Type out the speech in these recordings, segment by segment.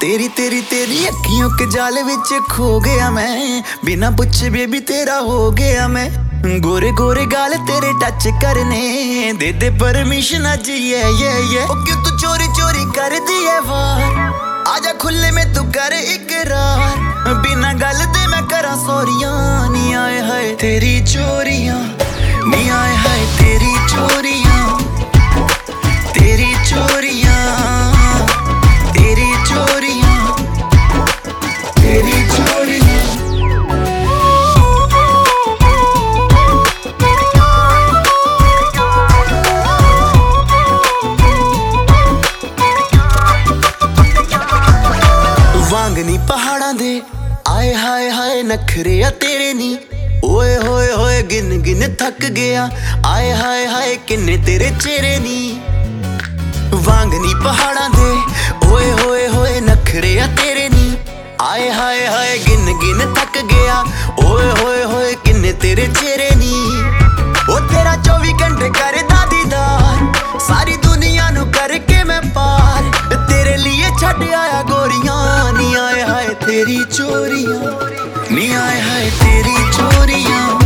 ਤੇਰੀ ਤੇਰੀ ਤੇਰੀ ਅੱਖੀਆਂ ਕੇ ਜਾਲ ਵਿੱਚ ਖੋ ਗਿਆ ਮੈਂ। ਬਿਨਾ ਪੁੱਛੇ ਬੇਬੀ, ਤੇਰਾ ਹੋ ਗਿਆ ਮੈਂ। ਗੋਰੇ ਗੋਰੇ ਗਾਲ ਤੇਰੇ ਟੱਚ ਕਰਨੇ। ਦੇ ਦੇ ਪਰਮਿਸ਼ਨ ਅੱਜ ਯੇ ਯੇ ਯੇ ਉਹ ਕਿਉਂ ਤੂੰ ਚੋਰੀ ਚੋਰੀ ਕਰਦੀ ਐ ਵਾਰ? ਆਜਾ ਖੁੱਲੇ ਮੈਂ ਤੂੰ ਕਰ ਇਕਰਾਰ ਬਿਨਾ ਗੱਲ ਤੇ ਮੈਂ ਕਰਾਂ ਸੋਰੀਆਂ। ਨੀ ਆਏ ਹਾਏ ਤੇਰੀ ਚੋਰੀ। ਨੀ ਪਹਾੜਾਂ ਦੇ। ਆਏ ਹਾਏ ਹਾਏ ਨਖਰੇ ਆ ਤੇਰੇ ਨੀ। ਓਏ ਹੋਏ ਹੋਏ ਗਿਨ ਗਿਨ ਥੱਕ ਗਿਆ। ਆਏ ਹਾਏ ਹਾਏ ਕਿੰਨੇ ਤੇਰੇ ਚਿਹਰੇ ਨੀ। ਵਾਂਗ ਨੀ ਪਹਾੜਾਂ ਦੇ। ਓਏ ਹੋਏ ਹੋਏ ਨਖਰੇ ਆ ਤੇਰੇ ਨੀ। ਆਏ ਹਾਏ ਹਾਏ ਗਿਨ ਗਿਨ ਥੱਕ ਗਿਆ। ਓਏ ਹੋਏ ਹੋਏ ਕਿੰਨੇ ਤੇਰੇ ਚਿਹਰੇ ਨੀ। ਉਹ ਤੇਰਾ 24 ਘੰਟੇ ਕਰਦਾ ਤੇਰੀ ਚੋਰੀਆਂ। ਨੀ ਆਏ ਹਾਏ ਤੇਰੀ ਚੋਰੀਆਂ।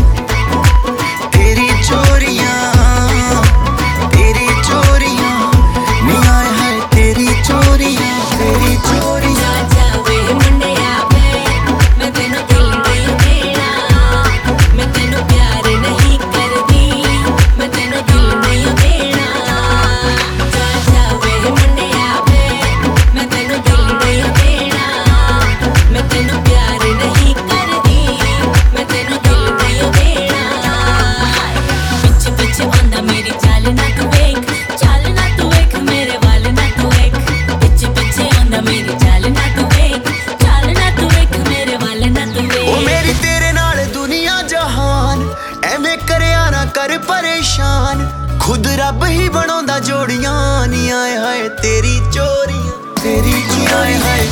ਐਵੇਂ ਕਰਿਆ ਨਾ ਕਰ ਪਰੇਸ਼ਾਨ। ਖੁਦ ਰੱਬ ਹੀ ਬਣਾਉਂਦਾ ਜੋੜੀਆਂ। ਨੀ ਆਏ ਹਾਏ ਤੇਰੀ ਚੋਰੀਆਂ। ਤੇਰੀ ਚੋਰੀਆਂ ਹਾਏ